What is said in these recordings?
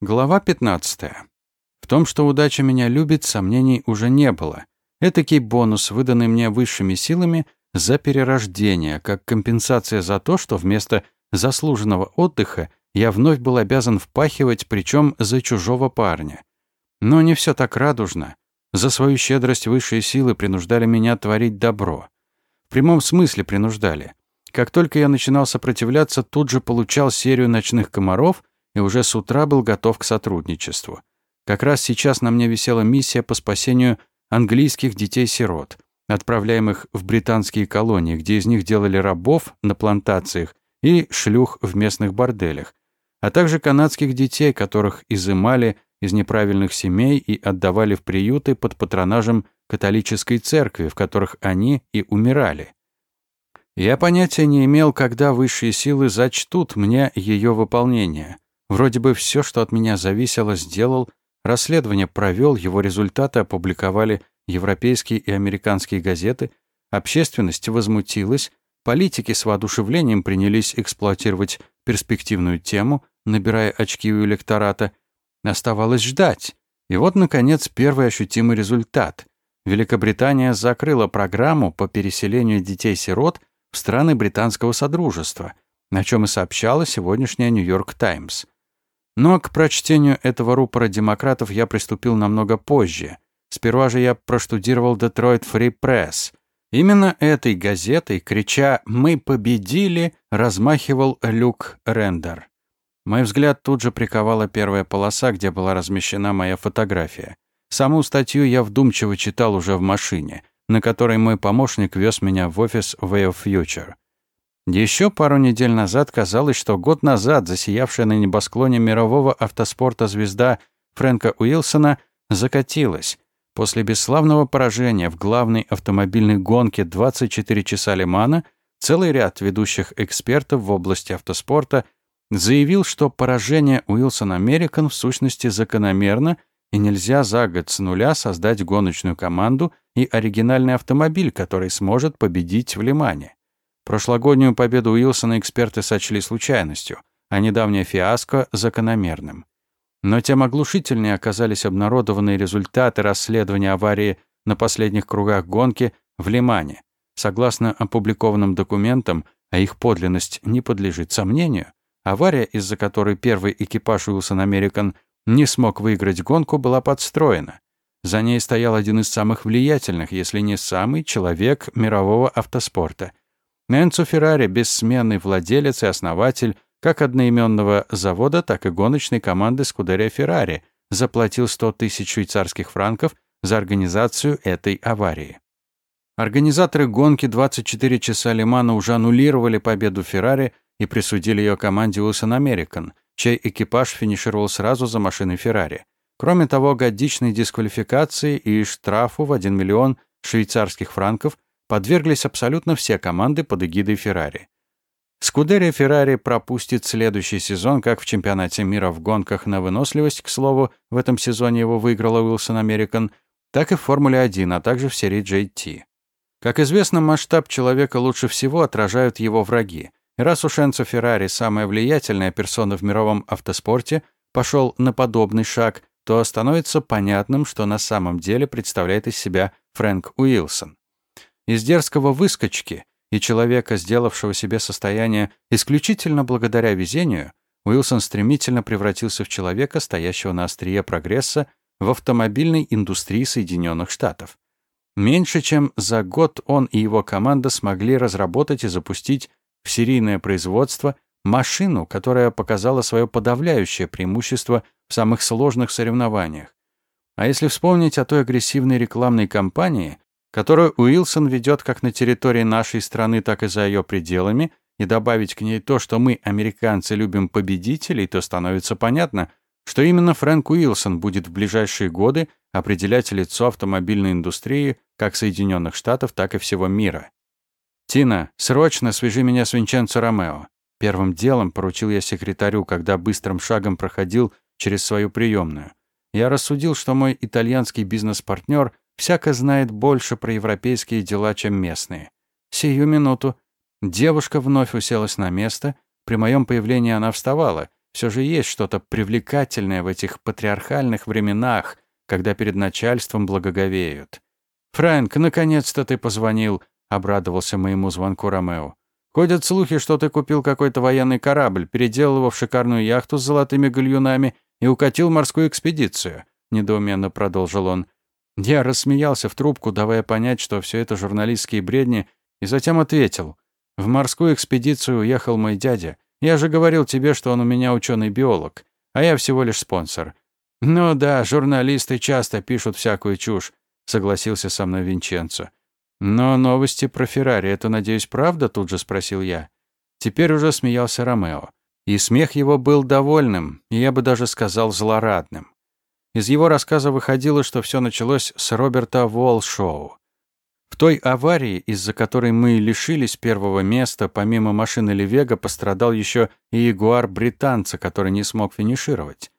Глава 15. В том, что удача меня любит, сомнений уже не было. Этакий бонус, выданный мне высшими силами за перерождение, как компенсация за то, что вместо заслуженного отдыха я вновь был обязан впахивать, причем за чужого парня. Но не все так радужно. За свою щедрость высшие силы принуждали меня творить добро. В прямом смысле принуждали. Как только я начинал сопротивляться, тут же получал серию ночных комаров и уже с утра был готов к сотрудничеству. Как раз сейчас на мне висела миссия по спасению английских детей-сирот, отправляемых в британские колонии, где из них делали рабов на плантациях и шлюх в местных борделях, а также канадских детей, которых изымали из неправильных семей и отдавали в приюты под патронажем католической церкви, в которых они и умирали. Я понятия не имел, когда высшие силы зачтут мне ее выполнение. Вроде бы все, что от меня зависело, сделал, расследование провел, его результаты опубликовали европейские и американские газеты, общественность возмутилась, политики с воодушевлением принялись эксплуатировать перспективную тему, набирая очки у электората. Оставалось ждать. И вот, наконец, первый ощутимый результат. Великобритания закрыла программу по переселению детей-сирот в страны британского содружества, о чем и сообщала сегодняшняя «Нью-Йорк Таймс». Но к прочтению этого рупора демократов я приступил намного позже. Сперва же я проштудировал Detroit Free Press. Именно этой газетой, крича «Мы победили!», размахивал Люк Рендер. Мой взгляд тут же приковала первая полоса, где была размещена моя фотография. Саму статью я вдумчиво читал уже в машине, на которой мой помощник вез меня в офис Way of Future. Еще пару недель назад казалось, что год назад засиявшая на небосклоне мирового автоспорта звезда Фрэнка Уилсона закатилась. После бесславного поражения в главной автомобильной гонке 24 часа Лимана целый ряд ведущих экспертов в области автоспорта заявил, что поражение Уилсон Американ в сущности закономерно и нельзя за год с нуля создать гоночную команду и оригинальный автомобиль, который сможет победить в Лимане. Прошлогоднюю победу Уилсона эксперты сочли случайностью, а недавнее фиаско – закономерным. Но тем оглушительнее оказались обнародованные результаты расследования аварии на последних кругах гонки в Лимане. Согласно опубликованным документам, а их подлинность не подлежит сомнению, авария, из-за которой первый экипаж Уилсон Американ не смог выиграть гонку, была подстроена. За ней стоял один из самых влиятельных, если не самый, человек мирового автоспорта – Энцо Феррари – бессменный владелец и основатель как одноименного завода, так и гоночной команды Скудерия Феррари, заплатил 100 тысяч швейцарских франков за организацию этой аварии. Организаторы гонки 24 часа Лимана уже аннулировали победу Феррари и присудили ее команде Уилсон Американ, чей экипаж финишировал сразу за машиной Феррари. Кроме того, годичной дисквалификации и штрафу в 1 миллион швейцарских франков подверглись абсолютно все команды под эгидой Феррари. Скудерия Феррари пропустит следующий сезон как в чемпионате мира в гонках на выносливость, к слову, в этом сезоне его выиграла Уилсон Американ, так и в Формуле 1, а также в серии JT. Как известно, масштаб человека лучше всего отражают его враги. И раз уж Энцо Феррари, самая влиятельная персона в мировом автоспорте, пошел на подобный шаг, то становится понятным, что на самом деле представляет из себя Фрэнк Уилсон. Из дерзкого выскочки и человека, сделавшего себе состояние исключительно благодаря везению, Уилсон стремительно превратился в человека, стоящего на острие прогресса в автомобильной индустрии Соединенных Штатов. Меньше чем за год он и его команда смогли разработать и запустить в серийное производство машину, которая показала свое подавляющее преимущество в самых сложных соревнованиях. А если вспомнить о той агрессивной рекламной кампании, которую Уилсон ведет как на территории нашей страны, так и за ее пределами, и добавить к ней то, что мы, американцы, любим победителей, то становится понятно, что именно Фрэнк Уилсон будет в ближайшие годы определять лицо автомобильной индустрии как Соединенных Штатов, так и всего мира. «Тина, срочно свяжи меня с Винченцо Ромео». Первым делом поручил я секретарю, когда быстрым шагом проходил через свою приемную. Я рассудил, что мой итальянский бизнес-партнер всяко знает больше про европейские дела, чем местные. Сию минуту. Девушка вновь уселась на место. При моем появлении она вставала. Все же есть что-то привлекательное в этих патриархальных временах, когда перед начальством благоговеют. «Фрэнк, наконец-то ты позвонил», — обрадовался моему звонку Ромео. «Ходят слухи, что ты купил какой-то военный корабль, переделал его в шикарную яхту с золотыми гальюнами и укатил морскую экспедицию», — недоуменно продолжил он. Я рассмеялся в трубку, давая понять, что все это журналистские бредни, и затем ответил. «В морскую экспедицию уехал мой дядя. Я же говорил тебе, что он у меня ученый-биолог, а я всего лишь спонсор». «Ну да, журналисты часто пишут всякую чушь», — согласился со мной Винченцо. «Но новости про Феррари — это, надеюсь, правда?» — тут же спросил я. Теперь уже смеялся Ромео. И смех его был довольным, и я бы даже сказал злорадным. Из его рассказа выходило, что все началось с Роберта Уолшоу. В той аварии, из-за которой мы лишились первого места, помимо машины Левега пострадал еще и ягуар британца, который не смог финишировать.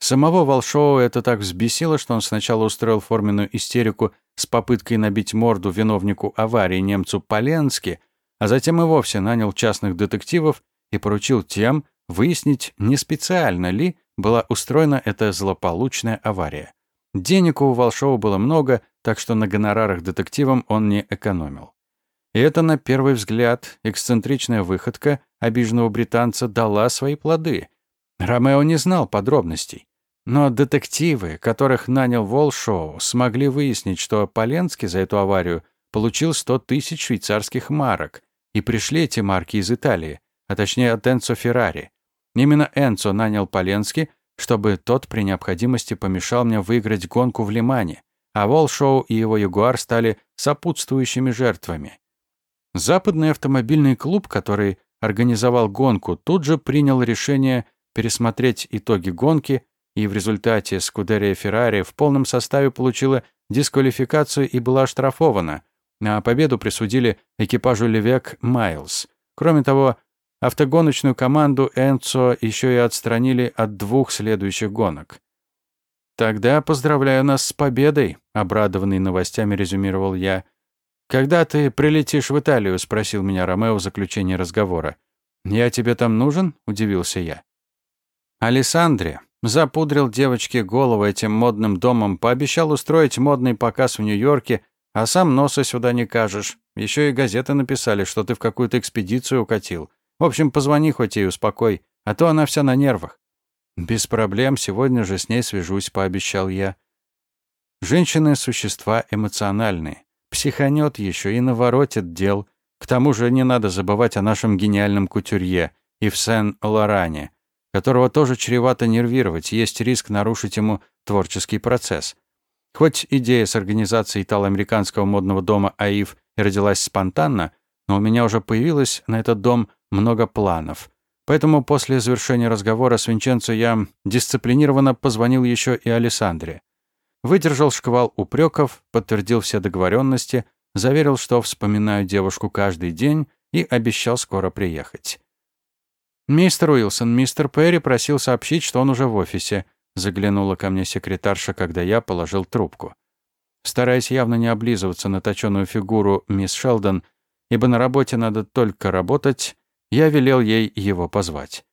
Самого Волшоу это так взбесило, что он сначала устроил форменную истерику с попыткой набить морду виновнику аварии немцу Поленски, а затем и вовсе нанял частных детективов и поручил тем выяснить, не специально ли была устроена эта злополучная авария. Денег у Волшова было много, так что на гонорарах детективам он не экономил. И это, на первый взгляд, эксцентричная выходка обиженного британца дала свои плоды. Ромео не знал подробностей. Но детективы, которых нанял Волшоу, смогли выяснить, что Поленский за эту аварию получил 100 тысяч швейцарских марок, и пришли эти марки из Италии, а точнее от Энцо Феррари. Именно Энцо нанял Поленски, чтобы тот при необходимости помешал мне выиграть гонку в Лимане, а Волшоу и его Ягуар стали сопутствующими жертвами. Западный автомобильный клуб, который организовал гонку, тут же принял решение пересмотреть итоги гонки, и в результате Скудерия Феррари в полном составе получила дисквалификацию и была оштрафована, а победу присудили экипажу Левек Майлз. Кроме того, Автогоночную команду Энцо еще и отстранили от двух следующих гонок. «Тогда поздравляю нас с победой», — обрадованный новостями резюмировал я. «Когда ты прилетишь в Италию?» — спросил меня Ромео в заключении разговора. «Я тебе там нужен?» — удивился я. Алессандре запудрил девочке голову этим модным домом, пообещал устроить модный показ в Нью-Йорке, а сам носа сюда не кажешь. Еще и газеты написали, что ты в какую-то экспедицию укатил. В общем, позвони хоть и успокой, а то она вся на нервах». «Без проблем, сегодня же с ней свяжусь», — пообещал я. Женщины — существа эмоциональные. Психанет еще и наворотит дел. К тому же не надо забывать о нашем гениальном кутюрье и в Сен-Лоране, которого тоже чревато нервировать, есть риск нарушить ему творческий процесс. Хоть идея с организацией итало-американского модного дома «АИФ» родилась спонтанно, но у меня уже появилось на этот дом много планов. Поэтому после завершения разговора с Винченцо я дисциплинированно позвонил еще и Александре. Выдержал шквал упреков, подтвердил все договоренности, заверил, что вспоминаю девушку каждый день и обещал скоро приехать. «Мистер Уилсон, мистер Перри просил сообщить, что он уже в офисе», заглянула ко мне секретарша, когда я положил трубку. Стараясь явно не облизываться на точёную фигуру мисс Шелдон, ибо на работе надо только работать, я велел ей его позвать.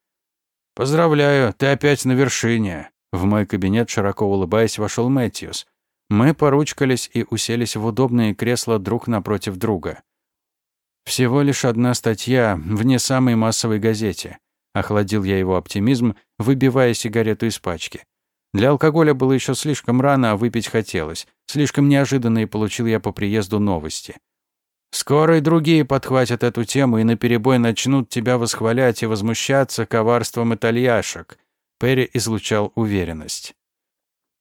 «Поздравляю, ты опять на вершине!» В мой кабинет, широко улыбаясь, вошел Мэтьюс. Мы поручкались и уселись в удобные кресла друг напротив друга. «Всего лишь одна статья в не самой массовой газете», — охладил я его оптимизм, выбивая сигарету из пачки. Для алкоголя было еще слишком рано, а выпить хотелось. Слишком неожиданно и получил я по приезду новости. Скоро и другие подхватят эту тему и наперебой начнут тебя восхвалять и возмущаться коварством итальяшек. Перри излучал уверенность.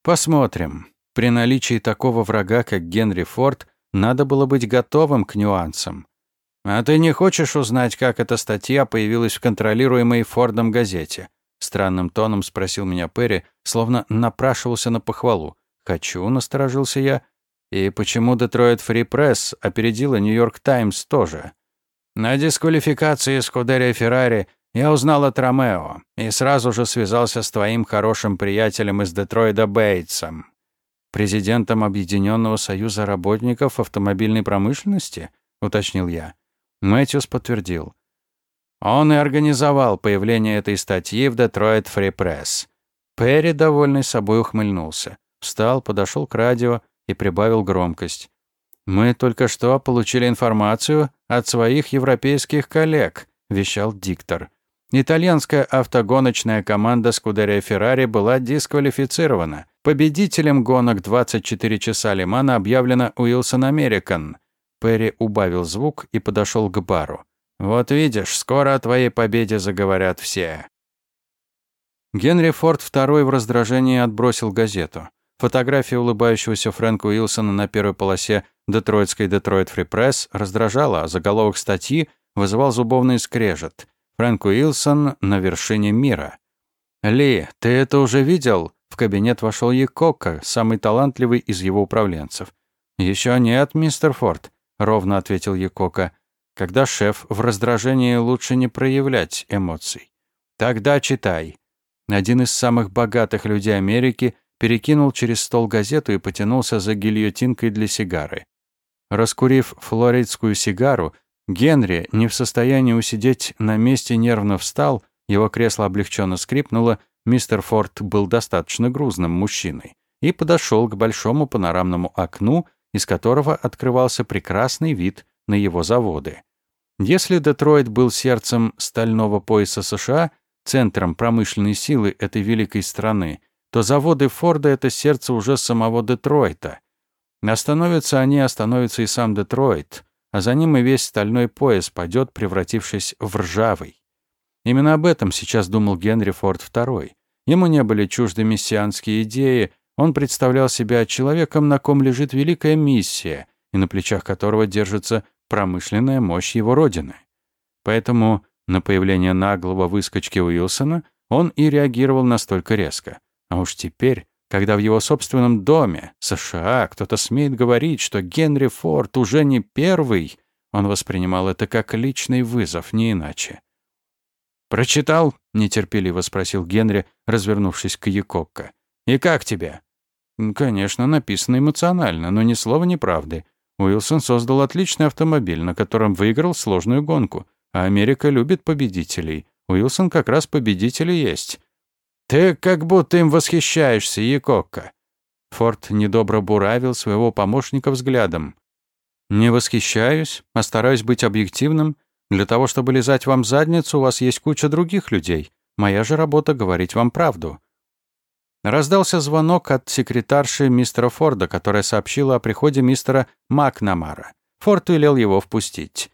Посмотрим. При наличии такого врага, как Генри Форд, надо было быть готовым к нюансам. А ты не хочешь узнать, как эта статья появилась в контролируемой Фордом газете? Странным тоном спросил меня Перри, словно напрашивался на похвалу. «Хочу», — насторожился я, и почему Детройт Фри Пресс опередила Нью-Йорк Таймс тоже? На дисквалификации Скудерия Феррари я узнал от Ромео и сразу же связался с твоим хорошим приятелем из Детройда Бейтсом, президентом Объединенного союза работников автомобильной промышленности, уточнил я. Мэтьюс подтвердил. Он и организовал появление этой статьи в Detroit Free Press. Перри, довольный собой, ухмыльнулся. Встал, подошел к радио и прибавил громкость. «Мы только что получили информацию от своих европейских коллег», – вещал диктор. Итальянская автогоночная команда Скудерия Феррари была дисквалифицирована. Победителем гонок 24 часа Лимана объявлено Уилсон Американ. Перри убавил звук и подошел к бару. «Вот видишь, скоро о твоей победе заговорят все». Генри Форд II в раздражении отбросил газету. Фотография улыбающегося Фрэнка Уилсона на первой полосе детройтской Детройт Фри Пресс раздражала, а заголовок статьи вызывал зубовный скрежет. Фрэнк Уилсон на вершине мира. «Ли, ты это уже видел?» В кабинет вошел Якока, самый талантливый из его управленцев. «Еще нет, мистер Форд», — ровно ответил Якока. «Когда шеф в раздражении лучше не проявлять эмоций». «Тогда читай». Один из самых богатых людей Америки перекинул через стол газету и потянулся за гильотинкой для сигары. Раскурив флоридскую сигару, Генри, не в состоянии усидеть на месте, нервно встал, его кресло облегченно скрипнуло, мистер Форд был достаточно грузным мужчиной, и подошел к большому панорамному окну, из которого открывался прекрасный вид на его заводы. Если Детройт был сердцем стального пояса США, центром промышленной силы этой великой страны, то заводы Форда — это сердце уже самого Детройта. Остановятся они, остановится и сам Детройт а за ним и весь стальной пояс падет, превратившись в ржавый. Именно об этом сейчас думал Генри Форд II. Ему не были чужды мессианские идеи, он представлял себя человеком, на ком лежит великая миссия, и на плечах которого держится промышленная мощь его родины. Поэтому на появление наглого выскочки Уилсона он и реагировал настолько резко. А уж теперь когда в его собственном доме, США, кто-то смеет говорить, что Генри Форд уже не первый, он воспринимал это как личный вызов, не иначе. «Прочитал?» — нетерпеливо спросил Генри, развернувшись к Якокко. «И как тебе?» «Конечно, написано эмоционально, но ни слова неправды. Уилсон создал отличный автомобиль, на котором выиграл сложную гонку. А Америка любит победителей. Уилсон как раз победитель и есть. «Ты как будто им восхищаешься, Якокко». Форд недобро буравил своего помощника взглядом. «Не восхищаюсь, а стараюсь быть объективным. Для того, чтобы лизать вам задницу, у вас есть куча других людей. Моя же работа — говорить вам правду». Раздался звонок от секретарши мистера Форда, которая сообщила о приходе мистера Макнамара. Форд велел его впустить.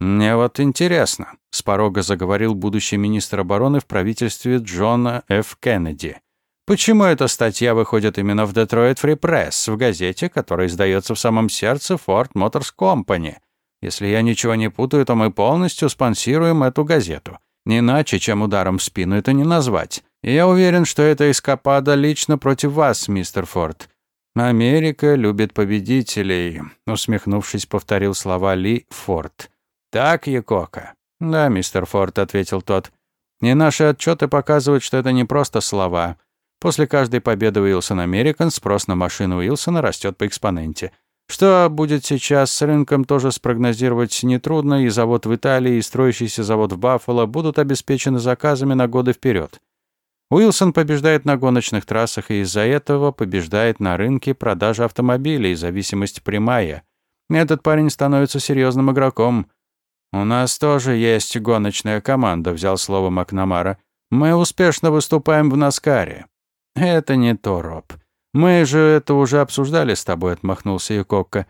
«Мне вот интересно», — с порога заговорил будущий министр обороны в правительстве Джона Ф. Кеннеди. «Почему эта статья выходит именно в Detroit Free Press, в газете, которая издается в самом сердце Ford Motors Company? Если я ничего не путаю, то мы полностью спонсируем эту газету. Не иначе, чем ударом в спину это не назвать. И я уверен, что это эскапада лично против вас, мистер Форд. Америка любит победителей», — усмехнувшись, повторил слова Ли Форд. «Так, Якока?» «Да, мистер Форд», — ответил тот. «И наши отчеты показывают, что это не просто слова. После каждой победы Уилсон Американ спрос на машину Уилсона растет по экспоненте. Что будет сейчас с рынком, тоже спрогнозировать нетрудно, и завод в Италии, и строящийся завод в Баффало будут обеспечены заказами на годы вперед. Уилсон побеждает на гоночных трассах и из-за этого побеждает на рынке продажи автомобилей, зависимость прямая. Этот парень становится серьезным игроком. «У нас тоже есть гоночная команда», — взял слово Макнамара. «Мы успешно выступаем в Наскаре». «Это не то, Роб. Мы же это уже обсуждали с тобой», — отмахнулся Якокко.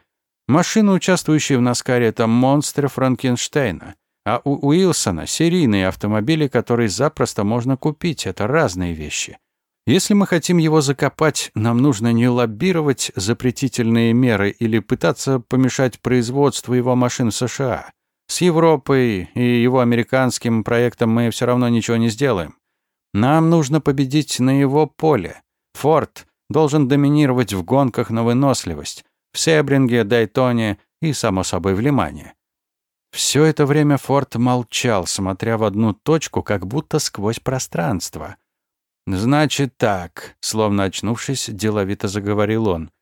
«Машины, участвующие в Наскаре, это монстры Франкенштейна. А у Уилсона серийные автомобили, которые запросто можно купить. Это разные вещи. Если мы хотим его закопать, нам нужно не лоббировать запретительные меры или пытаться помешать производству его машин в США. С Европой и его американским проектом мы все равно ничего не сделаем. Нам нужно победить на его поле. Форд должен доминировать в гонках на выносливость, в Себринге, Дайтоне и, само собой, в Лимане. Все это время Форд молчал, смотря в одну точку, как будто сквозь пространство. «Значит так», — словно очнувшись, деловито заговорил он.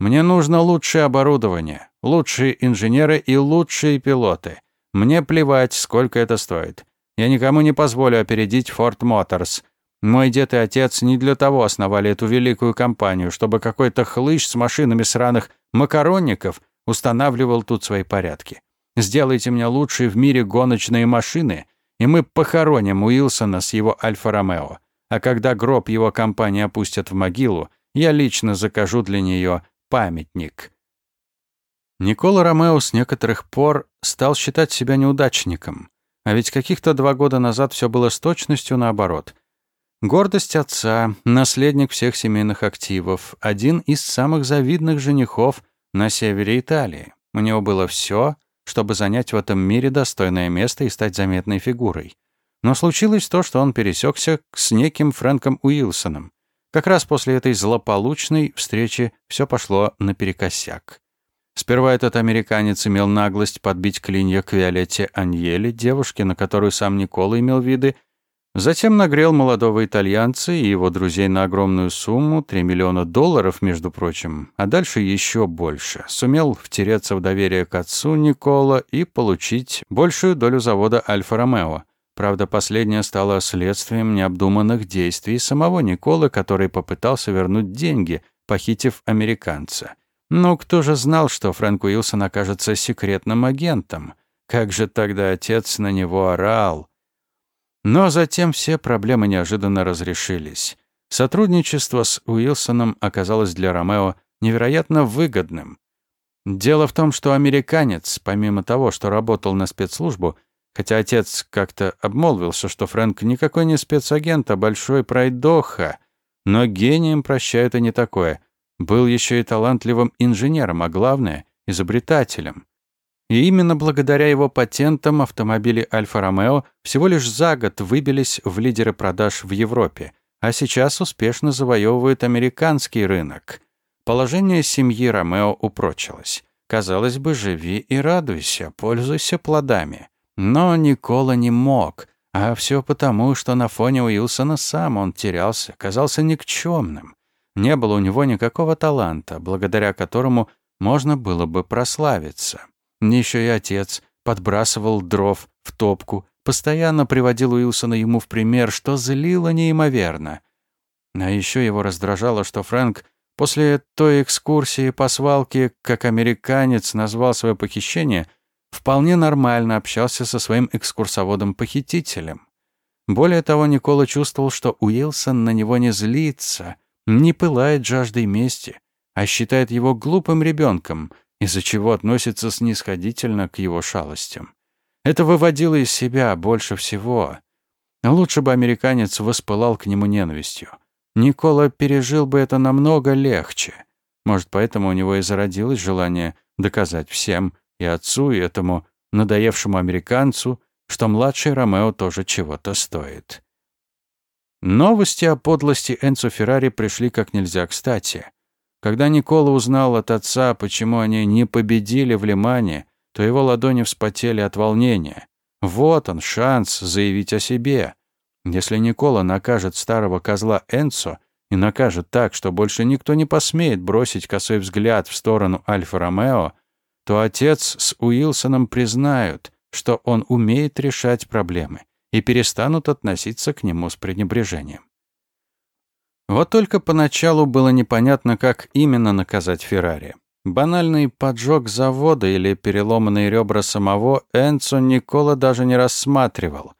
Мне нужно лучшее оборудование, лучшие инженеры и лучшие пилоты. Мне плевать, сколько это стоит. Я никому не позволю опередить Ford Motors. Мой дед и отец не для того основали эту великую компанию, чтобы какой-то хлыщ с машинами сраных макаронников устанавливал тут свои порядки. Сделайте мне лучшие в мире гоночные машины, и мы похороним Уилсона с его Альфа-Ромео. А когда гроб его компании опустят в могилу, я лично закажу для нее памятник. Никола Ромео с некоторых пор стал считать себя неудачником. А ведь каких-то два года назад все было с точностью наоборот. Гордость отца, наследник всех семейных активов, один из самых завидных женихов на севере Италии. У него было все, чтобы занять в этом мире достойное место и стать заметной фигурой. Но случилось то, что он пересекся с неким Фрэнком Уилсоном. Как раз после этой злополучной встречи все пошло наперекосяк. Сперва этот американец имел наглость подбить клинья к Виолетте Аньеле, девушке, на которую сам Никола имел виды, Затем нагрел молодого итальянца и его друзей на огромную сумму, 3 миллиона долларов, между прочим, а дальше еще больше. Сумел втереться в доверие к отцу Никола и получить большую долю завода «Альфа-Ромео». Правда, последнее стало следствием необдуманных действий самого Николы, который попытался вернуть деньги, похитив американца. Но кто же знал, что Фрэнк Уилсон окажется секретным агентом? Как же тогда отец на него орал? Но затем все проблемы неожиданно разрешились. Сотрудничество с Уилсоном оказалось для Ромео невероятно выгодным. Дело в том, что американец, помимо того, что работал на спецслужбу, хотя отец как-то обмолвился, что Фрэнк никакой не спецагент, а большой пройдоха, но гением прощают и не такое, был еще и талантливым инженером, а главное — изобретателем. И именно благодаря его патентам автомобили Альфа-Ромео всего лишь за год выбились в лидеры продаж в Европе, а сейчас успешно завоевывают американский рынок. Положение семьи Ромео упрочилось. Казалось бы, живи и радуйся, пользуйся плодами. Но Никола не мог, а все потому, что на фоне Уилсона сам он терялся, казался никчемным. Не было у него никакого таланта, благодаря которому можно было бы прославиться. Еще и отец подбрасывал дров в топку, постоянно приводил Уилсона ему в пример, что злило неимоверно. А еще его раздражало, что Фрэнк после той экскурсии по свалке, как американец назвал свое похищение, вполне нормально общался со своим экскурсоводом-похитителем. Более того, Никола чувствовал, что Уилсон на него не злится, не пылает жаждой мести, а считает его глупым ребенком — из-за чего относится снисходительно к его шалостям. Это выводило из себя больше всего. Лучше бы американец воспылал к нему ненавистью. Никола пережил бы это намного легче. Может, поэтому у него и зародилось желание доказать всем, и отцу, и этому надоевшему американцу, что младший Ромео тоже чего-то стоит. Новости о подлости Энцо Феррари пришли как нельзя кстати. Когда Никола узнал от отца, почему они не победили в Лимане, то его ладони вспотели от волнения. Вот он, шанс заявить о себе. Если Никола накажет старого козла Энцо и накажет так, что больше никто не посмеет бросить косой взгляд в сторону Альфа-Ромео, то отец с Уилсоном признают, что он умеет решать проблемы и перестанут относиться к нему с пренебрежением. Вот только поначалу было непонятно, как именно наказать Феррари. Банальный поджог завода или переломанные ребра самого Энцо Никола даже не рассматривал.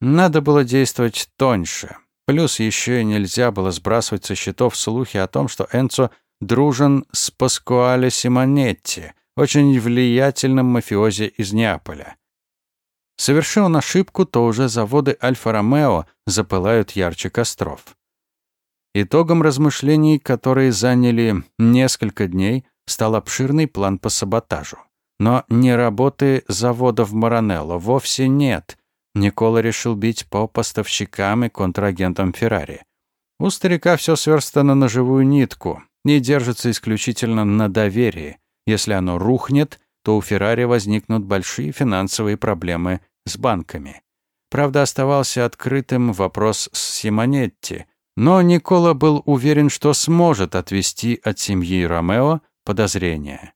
Надо было действовать тоньше. Плюс еще и нельзя было сбрасывать со счетов слухи о том, что Энцо дружен с Паскуале Симонетти, очень влиятельным мафиози из Неаполя. Совершил он ошибку, то уже заводы Альфа-Ромео запылают ярче костров. Итогом размышлений, которые заняли несколько дней, стал обширный план по саботажу. Но не работы завода в Маранелло, вовсе нет. Никола решил бить по поставщикам и контрагентам Феррари. У старика все сверстано на живую нитку и держится исключительно на доверии. Если оно рухнет, то у Феррари возникнут большие финансовые проблемы с банками. Правда, оставался открытым вопрос с Симонетти, но Никола был уверен, что сможет отвести от семьи Ромео подозрения.